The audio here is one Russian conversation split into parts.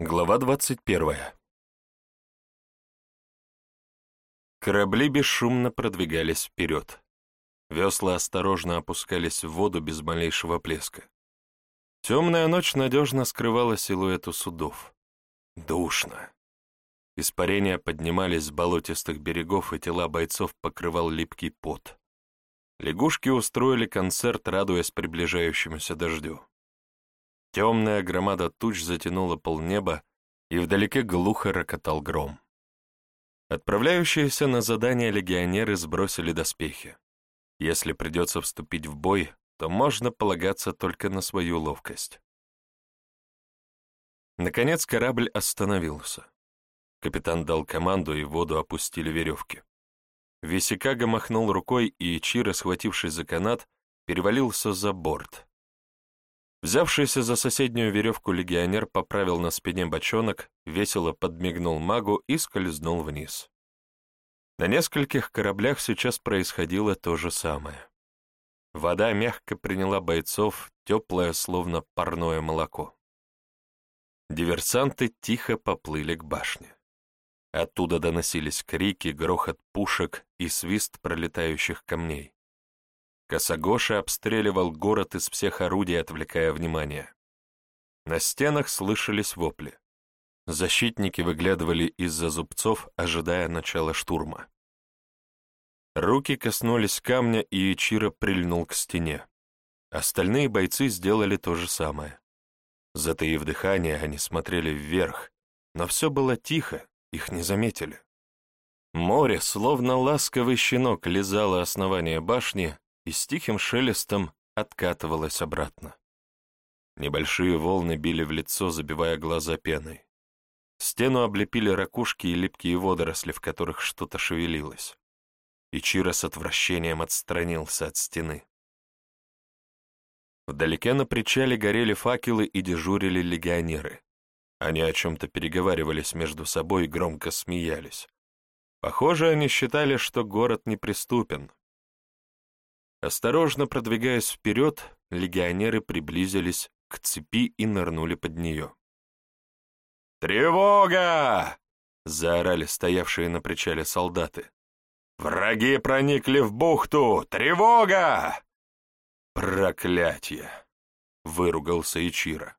Глава двадцать первая. Корабли бесшумно продвигались вперед. Весла осторожно опускались в воду без малейшего плеска. Темная ночь надежно скрывала силуэты судов. Душно. Испарения поднимались с болотистых берегов, и тела бойцов покрывал липкий пот. Лягушки устроили концерт, радуясь приближающемуся дождю. Темная громада туч затянула полнеба, и вдалеке глухо рокотал гром. Отправляющиеся на задание легионеры сбросили доспехи. Если придется вступить в бой, то можно полагаться только на свою ловкость. Наконец корабль остановился. Капитан дал команду, и в воду опустили веревки. Висикага махнул рукой, и Чиро, схватившись за канат, перевалился за борт. Взявшийся за соседнюю веревку легионер поправил на спине бочонок, весело подмигнул магу и скользнул вниз. На нескольких кораблях сейчас происходило то же самое. Вода мягко приняла бойцов, теплое, словно парное молоко. Диверсанты тихо поплыли к башне. Оттуда доносились крики, грохот пушек и свист пролетающих камней. Косогоша обстреливал город из всех орудий, отвлекая внимание. На стенах слышались вопли. Защитники выглядывали из-за зубцов, ожидая начала штурма. Руки коснулись камня, и Ичиро прильнул к стене. Остальные бойцы сделали то же самое. Затаив дыхание, они смотрели вверх, но все было тихо, их не заметили. Море, словно ласковый щенок, лизало основание башни, и с тихим шелестом откатывалась обратно. Небольшие волны били в лицо, забивая глаза пеной. Стену облепили ракушки и липкие водоросли, в которых что-то шевелилось. И Чиро с отвращением отстранился от стены. Вдалеке на причале горели факелы и дежурили легионеры. Они о чем-то переговаривались между собой и громко смеялись. Похоже, они считали, что город неприступен, Осторожно продвигаясь вперед, легионеры приблизились к цепи и нырнули под нее. «Тревога!» — заорали стоявшие на причале солдаты. «Враги проникли в бухту! Тревога!» «Проклятье!» — выругался Ичиро.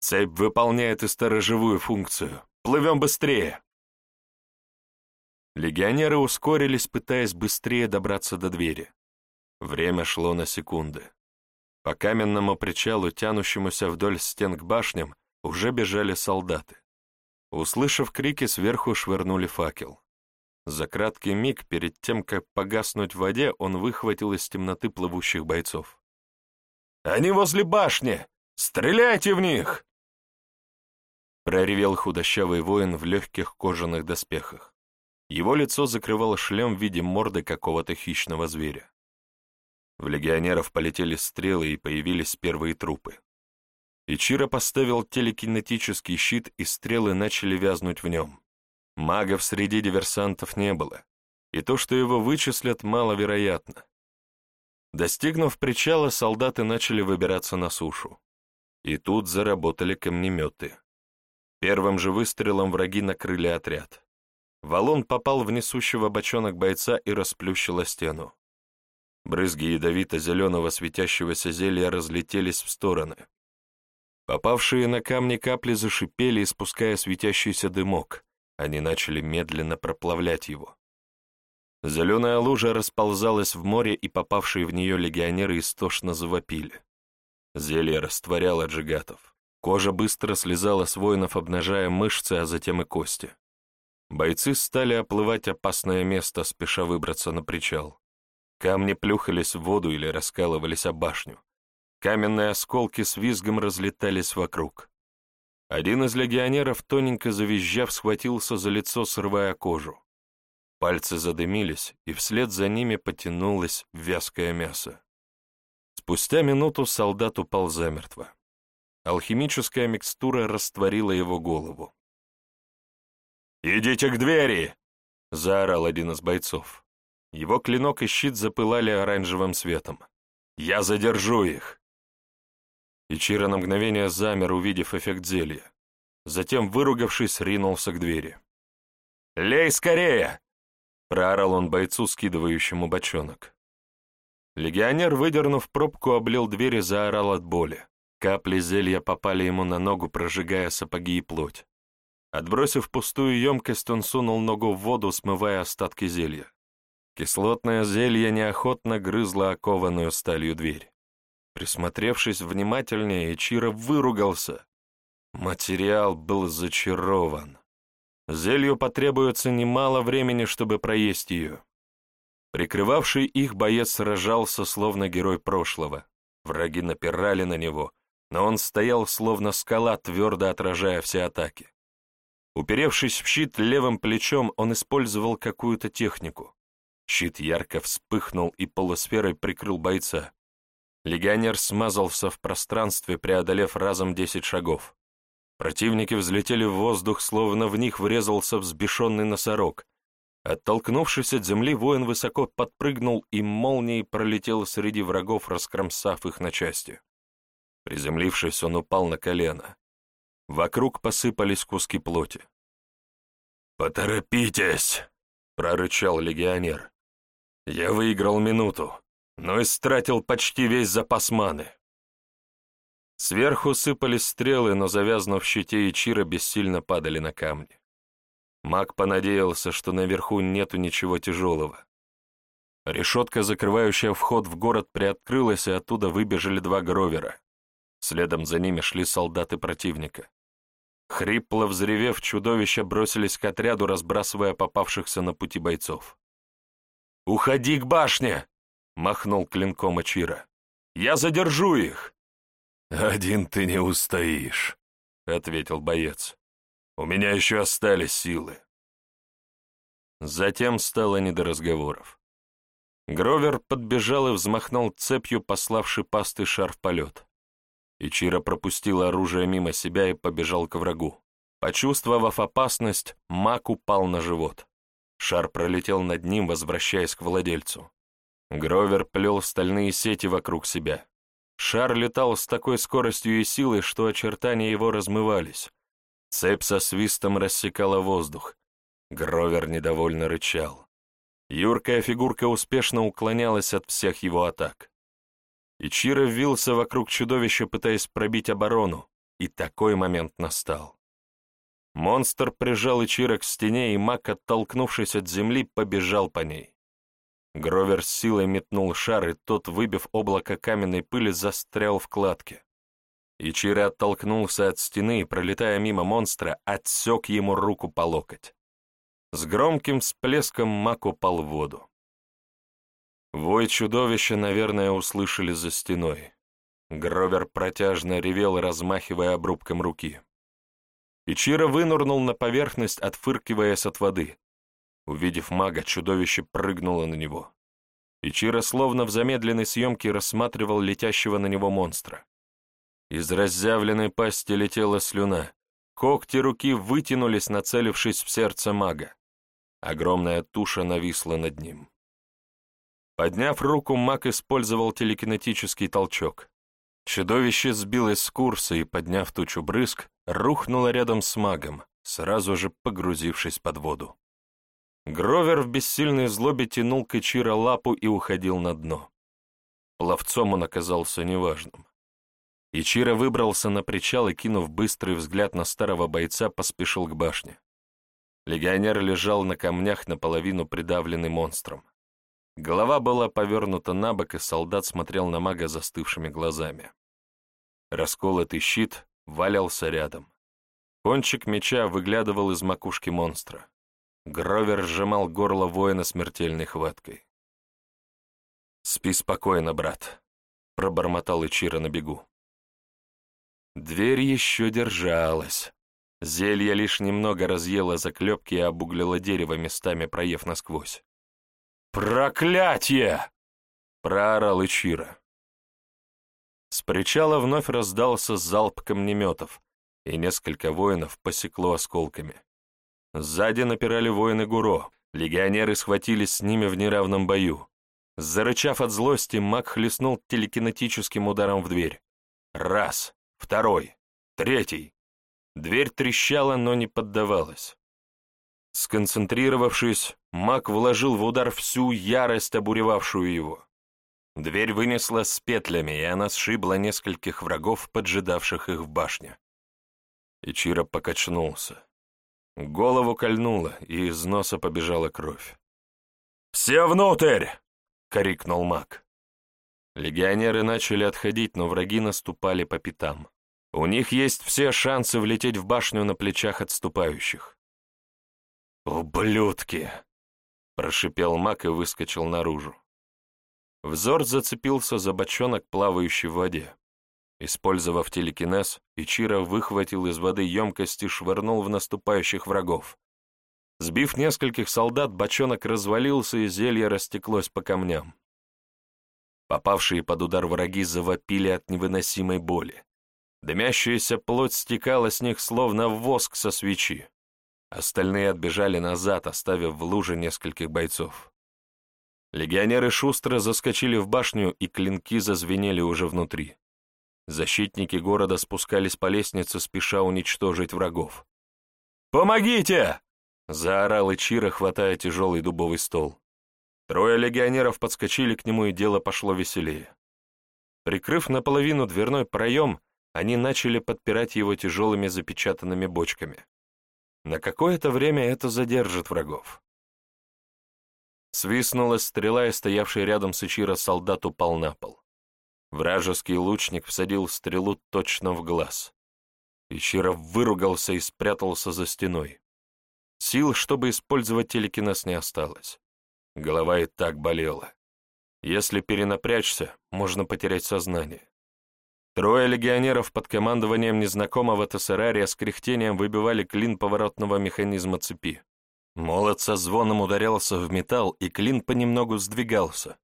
«Цепь выполняет и сторожевую функцию. Плывем быстрее!» Легионеры ускорились, пытаясь быстрее добраться до двери. Время шло на секунды. По каменному причалу, тянущемуся вдоль стен к башням, уже бежали солдаты. Услышав крики, сверху швырнули факел. За краткий миг, перед тем, как погаснуть в воде, он выхватил из темноты плывущих бойцов. «Они возле башни! Стреляйте в них!» Проревел худощавый воин в легких кожаных доспехах. Его лицо закрывал шлем в виде морды какого-то хищного зверя. В легионеров полетели стрелы и появились первые трупы. Ичиро поставил телекинетический щит, и стрелы начали вязнуть в нем. Магов среди диверсантов не было, и то, что его вычислят, маловероятно. Достигнув причала, солдаты начали выбираться на сушу. И тут заработали камнеметы. Первым же выстрелом враги накрыли отряд. Валун попал в несущего бочонок бойца и расплющила стену. Брызги ядовито-зеленого светящегося зелья разлетелись в стороны. Попавшие на камни капли зашипели, испуская светящийся дымок. Они начали медленно проплавлять его. Зеленая лужа расползалась в море, и попавшие в нее легионеры истошно завопили. Зелье растворяло джигатов. Кожа быстро слезала с воинов, обнажая мышцы, а затем и кости. Бойцы стали оплывать опасное место, спеша выбраться на причал. Камни плюхались в воду или раскалывались об башню. Каменные осколки с визгом разлетались вокруг. Один из легионеров, тоненько завизжав, схватился за лицо, срывая кожу. Пальцы задымились, и вслед за ними потянулось вязкое мясо. Спустя минуту солдат упал замертво. Алхимическая микстура растворила его голову. «Идите к двери!» — заорал один из бойцов. Его клинок и щит запылали оранжевым светом. «Я задержу их!» Ичиро на мгновение замер, увидев эффект зелья. затем, выругавшись, ринулся к двери. «Лей скорее!» — проорал он бойцу, скидывающему бочонок. Легионер, выдернув пробку, облил дверь и заорал от боли. Капли зелья попали ему на ногу, прожигая сапоги и плоть. Отбросив пустую емкость, он сунул ногу в воду, смывая остатки зелья. Кислотное зелье неохотно грызло окованную сталью дверь. Присмотревшись внимательнее, Чиро выругался. Материал был зачарован. Зелью потребуется немало времени, чтобы проесть ее. Прикрывавший их боец сражался, словно герой прошлого. Враги напирали на него, но он стоял, словно скала, твердо отражая все атаки. Уперевшись в щит левым плечом, он использовал какую-то технику. Щит ярко вспыхнул и полусферой прикрыл бойца. Легионер смазался в пространстве, преодолев разом десять шагов. Противники взлетели в воздух, словно в них врезался взбешенный носорог. Оттолкнувшись от земли, воин высоко подпрыгнул и молнией пролетел среди врагов, раскромсав их на части. Приземлившись, он упал на колено. Вокруг посыпались куски плоти. «Поторопитесь!» — прорычал легионер. «Я выиграл минуту, но истратил почти весь запас маны». Сверху сыпались стрелы, но, завязнув в щите Ичира, бессильно падали на камни. Маг понадеялся, что наверху нету ничего тяжелого. Решетка, закрывающая вход в город, приоткрылась, и оттуда выбежали два гровера. Следом за ними шли солдаты противника. Хрипло взревев, чудовища бросились к отряду, разбрасывая попавшихся на пути бойцов. «Уходи к башне!» — махнул клинком Ачира. «Я задержу их!» «Один ты не устоишь», — ответил боец. «У меня еще остались силы». Затем стало не до разговоров. Гровер подбежал и взмахнул цепью, пославший пастый шар в полет. Ичиро пропустил оружие мимо себя и побежал к врагу. Почувствовав опасность, маг упал на живот. Шар пролетел над ним, возвращаясь к владельцу. Гровер плел стальные сети вокруг себя. Шар летал с такой скоростью и силой, что очертания его размывались. Цепь со свистом рассекала воздух. Гровер недовольно рычал. Юркая фигурка успешно уклонялась от всех его атак. Ичиро ввился вокруг чудовища, пытаясь пробить оборону, и такой момент настал. Монстр прижал Ичиро к стене, и маг, оттолкнувшись от земли, побежал по ней. Гровер с силой метнул шар, и тот, выбив облако каменной пыли, застрял в кладке. Ичиро оттолкнулся от стены и, пролетая мимо монстра, отсек ему руку по локоть. С громким всплеском маг упал в воду. Вой чудовища, наверное, услышали за стеной. Гровер протяжно ревел, размахивая обрубком руки. Ичиро вынурнул на поверхность, отфыркиваясь от воды. Увидев мага, чудовище прыгнуло на него. Ичиро словно в замедленной съемке рассматривал летящего на него монстра. Из разъявленной пасти летела слюна. Когти руки вытянулись, нацелившись в сердце мага. Огромная туша нависла над ним. Подняв руку, маг использовал телекинетический толчок. Чудовище сбилось с курса и, подняв тучу брызг, рухнуло рядом с магом, сразу же погрузившись под воду. Гровер в бессильной злобе тянул к Ичиро лапу и уходил на дно. Пловцом он оказался неважным. Ичиро выбрался на причал и, кинув быстрый взгляд на старого бойца, поспешил к башне. Легионер лежал на камнях, наполовину придавленный монстром. Голова была повернута на бок, и солдат смотрел на мага застывшими глазами. Расколотый щит валялся рядом. Кончик меча выглядывал из макушки монстра. Гровер сжимал горло воина смертельной хваткой. «Спи спокойно, брат», — пробормотал Ичиро на бегу. Дверь еще держалась. Зелье лишь немного разъело заклепки и обуглило дерево местами, проев насквозь. «Проклятье!» — проорал Ичиро. С причала вновь раздался залп камнеметов, и несколько воинов посекло осколками. Сзади напирали воины Гуро, легионеры схватились с ними в неравном бою. Зарычав от злости, маг хлестнул телекинетическим ударом в дверь. Раз, второй, третий. Дверь трещала, но не поддавалась. Сконцентрировавшись, маг вложил в удар всю ярость, обуревавшую его. Дверь вынесла с петлями, и она сшибла нескольких врагов, поджидавших их в башне. Ичиро покачнулся. Голову кольнуло, и из носа побежала кровь. «Все внутрь!» — крикнул маг. Легионеры начали отходить, но враги наступали по пятам. У них есть все шансы влететь в башню на плечах отступающих. «Ублюдки!» — прошипел маг и выскочил наружу. Взор зацепился за бочонок, плавающий в воде. Использовав телекинез, Ичиро выхватил из воды емкость и швырнул в наступающих врагов. Сбив нескольких солдат, бочонок развалился, и зелье растеклось по камням. Попавшие под удар враги завопили от невыносимой боли. Дымящаяся плоть стекала с них, словно воск со свечи. Остальные отбежали назад, оставив в луже нескольких бойцов. Легионеры шустро заскочили в башню, и клинки зазвенели уже внутри. Защитники города спускались по лестнице, спеша уничтожить врагов. «Помогите!» — заорал Ичиро, хватая тяжелый дубовый стол. Трое легионеров подскочили к нему, и дело пошло веселее. Прикрыв наполовину дверной проем, они начали подпирать его тяжелыми запечатанными бочками. На какое-то время это задержит врагов. Свистнула стрела, и стоявший рядом с Ичиро солдат упал на пол. Вражеский лучник всадил стрелу точно в глаз. Ичиро выругался и спрятался за стеной. Сил, чтобы использовать телекинез, не осталось. Голова и так болела. Если перенапрячься, можно потерять сознание. Трое легионеров под командованием незнакомого тессерария с кряхтением выбивали клин поворотного механизма цепи. Молот со звоном ударялся в металл, и клин понемногу сдвигался.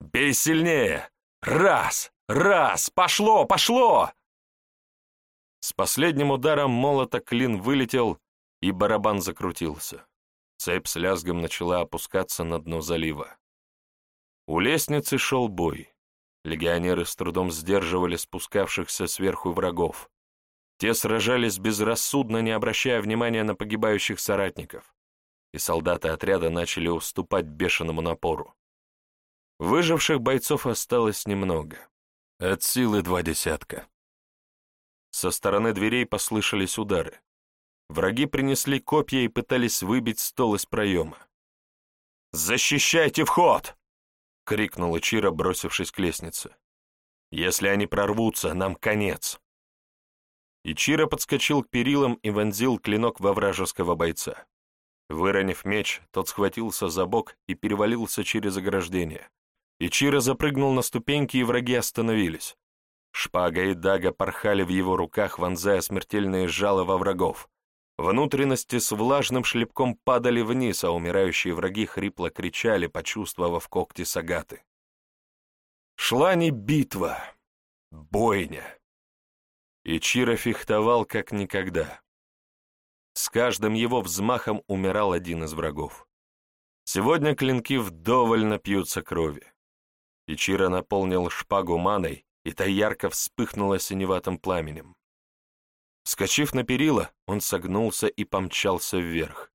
«Бей сильнее! Раз! Раз! Пошло! Пошло!» С последним ударом молота клин вылетел, и барабан закрутился. Цепь с лязгом начала опускаться на дно залива. У лестницы шел бой. Легионеры с трудом сдерживали спускавшихся сверху врагов. Те сражались безрассудно, не обращая внимания на погибающих соратников, и солдаты отряда начали уступать бешеному напору. Выживших бойцов осталось немного. От силы два десятка. Со стороны дверей послышались удары. Враги принесли копья и пытались выбить стол из проема. «Защищайте вход!» — крикнула Чира, бросившись к лестнице. «Если они прорвутся, нам конец!» Ичиро подскочил к перилам и вонзил клинок во вражеского бойца. Выронив меч, тот схватился за бок и перевалился через ограждение. Ичиро запрыгнул на ступеньки, и враги остановились. Шпага и дага порхали в его руках, вонзая смертельные жало во врагов. Внутренности с влажным шлепком падали вниз, а умирающие враги хрипло кричали, почувствовав когти сагаты. Шла не битва, бойня. И Чиро фехтовал как никогда. С каждым его взмахом умирал один из врагов. Сегодня клинки вдоволь напьются крови. Ичиро наполнил шпагу маной, и та ярко вспыхнула синеватым пламенем. Вскочив на перила, он согнулся и помчался вверх.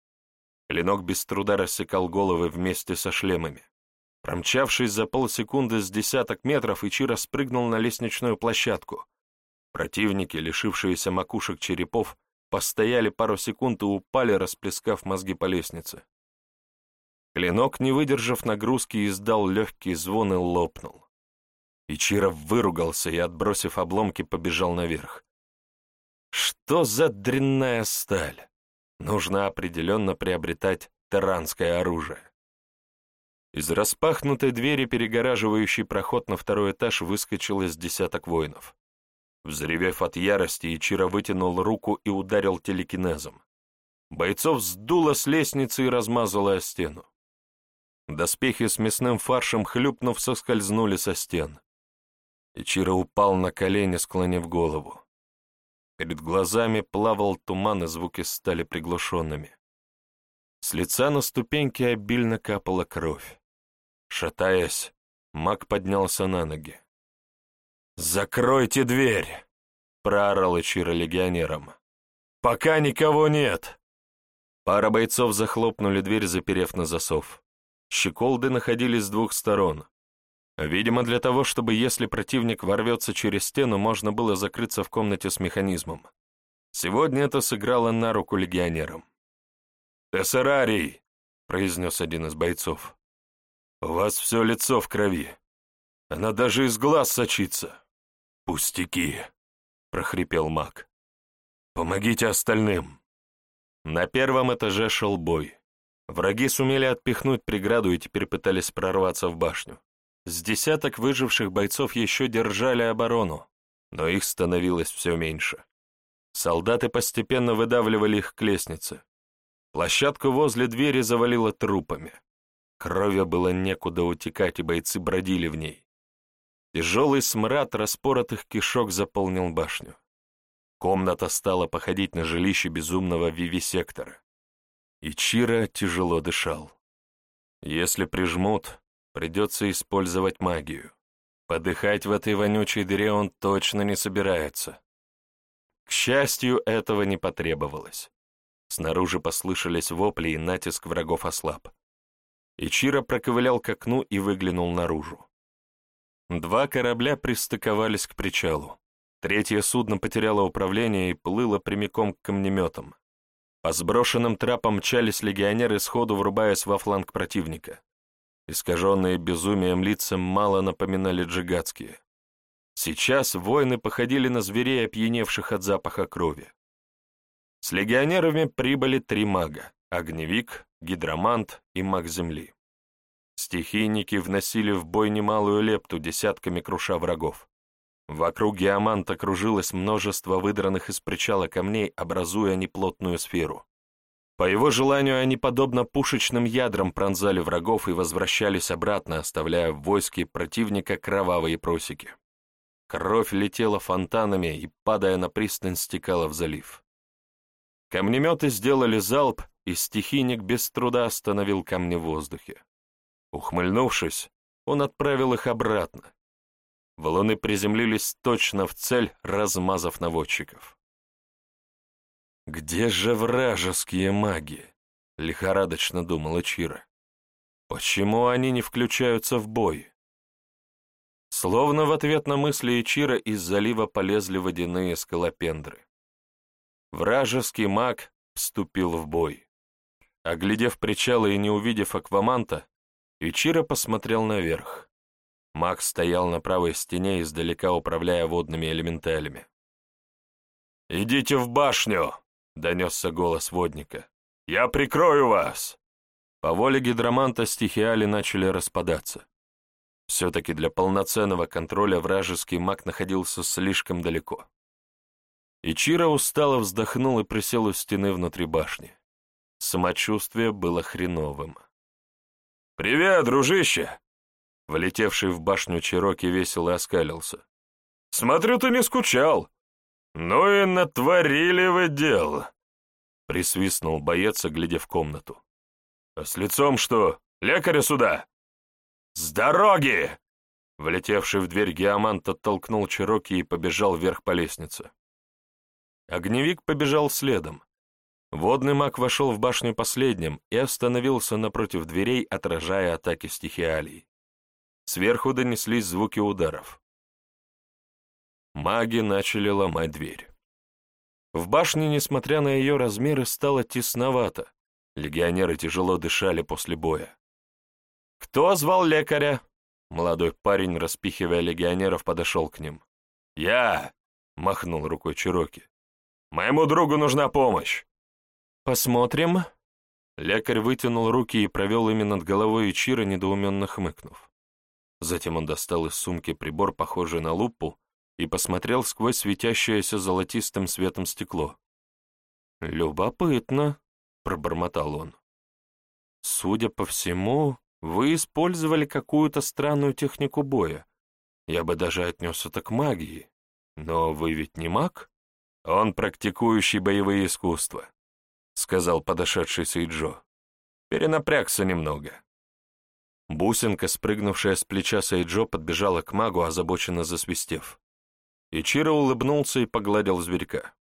Клинок без труда рассекал головы вместе со шлемами. Промчавшись за полсекунды с десяток метров, Ичиро спрыгнул на лестничную площадку, Противники, лишившиеся макушек черепов, постояли пару секунд и упали, расплескав мозги по лестнице. Клинок, не выдержав нагрузки, издал легкий звон и лопнул. Ичиро выругался и, отбросив обломки, побежал наверх. Что за дрянная сталь? Нужно определенно приобретать таранское оружие. Из распахнутой двери, перегораживающей проход на второй этаж, выскочил из десяток воинов. Взревев от ярости, Ичиро вытянул руку и ударил телекинезом. Бойцов сдуло с лестницы и размазало о стену. Доспехи с мясным фаршем, хлюпнув, соскользнули со стен. Ичиро упал на колени, склонив голову. Перед глазами плавал туман, и звуки стали приглушенными. С лица на ступеньки обильно капала кровь. Шатаясь, маг поднялся на ноги. «Закройте дверь!» — проорал Ичиро легионерам. Пока никого нет!» Пара бойцов захлопнули дверь, заперев на засов. Щеколды находились с двух сторон. Видимо, для того, чтобы, если противник ворвется через стену, можно было закрыться в комнате с механизмом. Сегодня это сыграло на руку легионерам. «Тессерарий!» — произнес один из бойцов. «У вас все лицо в крови. Она даже из глаз сочится». «Пустяки!» — прохрипел маг. «Помогите остальным!» На первом этаже шел бой. Враги сумели отпихнуть преграду и теперь пытались прорваться в башню. С десяток выживших бойцов еще держали оборону, но их становилось все меньше. Солдаты постепенно выдавливали их к лестнице. Площадку возле двери завалило трупами. Крови было некуда утекать, и бойцы бродили в ней. Тяжелый смрад распоротых кишок заполнил башню. Комната стала походить на жилище безумного вивисектора. И Чира тяжело дышал. Если прижмут, придется использовать магию. Подыхать в этой вонючей дыре он точно не собирается. К счастью, этого не потребовалось. Снаружи послышались вопли, и натиск врагов ослаб. Ичиро проковылял к окну и выглянул наружу. Два корабля пристыковались к причалу. Третье судно потеряло управление и плыло прямиком к камнеметам. По сброшенным трапам мчались легионеры, сходу врубаясь во фланг противника. Искаженные безумием лица мало напоминали джигатские. Сейчас воины походили на зверей, опьяневших от запаха крови. С легионерами прибыли три мага — огневик, гидромант и маг земли. Стихийники вносили в бой немалую лепту, десятками круша врагов. Вокруг геоманта кружилось множество выдранных из причала камней, образуя неплотную сферу. По его желанию они, подобно пушечным ядрам, пронзали врагов и возвращались обратно, оставляя в войске противника кровавые просеки. Кровь летела фонтанами и, падая на пристань, стекала в залив. Камнеметы сделали залп, и стихийник без труда остановил камни в воздухе. Ухмыльнувшись, он отправил их обратно, Валуны приземлились точно в цель, размазав наводчиков. «Где же вражеские маги?» — лихорадочно думала Чира. «Почему они не включаются в бой?» Словно в ответ на мысли Ичира из залива полезли водяные скалопендры. Вражеский маг вступил в бой. Оглядев причалы и не увидев акваманта, Ичира посмотрел наверх. Макс стоял на правой стене, издалека управляя водными элементалями. «Идите в башню!» — донесся голос водника. «Я прикрою вас!» По воле гидроманта стихиали начали распадаться. Все-таки для полноценного контроля вражеский маг находился слишком далеко. Ичиро устало вздохнул и присел у стены внутри башни. Самочувствие было хреновым. «Привет, дружище!» Влетевший в башню Чироки весело оскалился. «Смотрю, ты не скучал. Ну и натворили вы дел!» Присвистнул боец, глядя в комнату. «А с лицом что? Лекаря сюда!» «С дороги!» Влетевший в дверь геомант оттолкнул Чироки и побежал вверх по лестнице. Огневик побежал следом. Водный маг вошел в башню последним и остановился напротив дверей, отражая атаки стихиалий. Сверху донеслись звуки ударов. Маги начали ломать дверь. В башне, несмотря на ее размеры, стало тесновато. Легионеры тяжело дышали после боя. «Кто звал лекаря?» Молодой парень, распихивая легионеров, подошел к ним. «Я!» — махнул рукой Чироки. «Моему другу нужна помощь!» «Посмотрим». Лекарь вытянул руки и провел ими над головой Ичира, недоуменно хмыкнув. Затем он достал из сумки прибор, похожий на лупу, и посмотрел сквозь светящееся золотистым светом стекло. «Любопытно», — пробормотал он. «Судя по всему, вы использовали какую-то странную технику боя. Я бы даже отнес это к магии. Но вы ведь не маг?» «Он практикующий боевые искусства», — сказал подошедший Сейджо. «Перенапрягся немного». Бусинка, спрыгнувшая с плеча Сайджо, подбежала к магу, озабоченно засвистев. Ичиро улыбнулся и погладил зверька.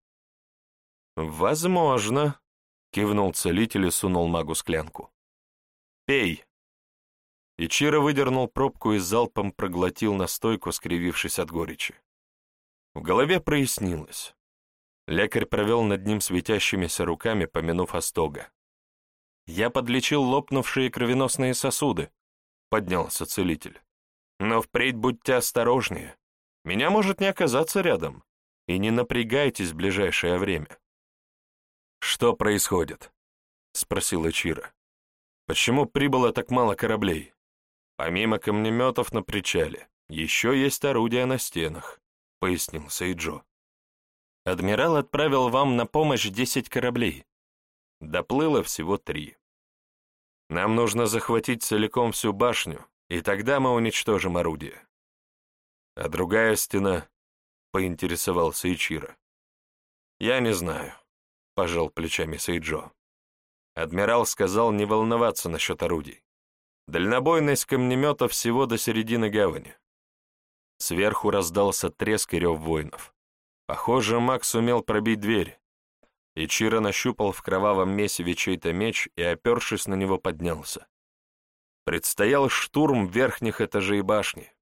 «Возможно», — кивнул целитель и сунул магу склянку. «Пей!» Ичиро выдернул пробку и залпом проглотил настойку, скривившись от горечи. В голове прояснилось. Лекарь провел над ним светящимися руками, помянув Остога. «Я подлечил лопнувшие кровеносные сосуды», — поднялся целитель. «Но впредь будьте осторожнее. Меня может не оказаться рядом. И не напрягайтесь в ближайшее время». «Что происходит?» — спросила Чира. «Почему прибыло так мало кораблей? Помимо камнеметов на причале, еще есть орудия на стенах», — пояснил Сейджо. «Адмирал отправил вам на помощь десять кораблей. Доплыло всего три. Нам нужно захватить целиком всю башню, и тогда мы уничтожим орудие». «А другая стена?» — поинтересовался Ичиро. «Я не знаю», — пожал плечами Сейджо. Адмирал сказал не волноваться насчет орудий. Дальнобойность камнемета всего до середины гавани. Сверху раздался треск и рев воинов. Похоже, Макс сумел пробить дверь. Ичиро нащупал в кровавом месиве чей-то меч и, опершись на него, поднялся. Предстоял штурм верхних этажей башни.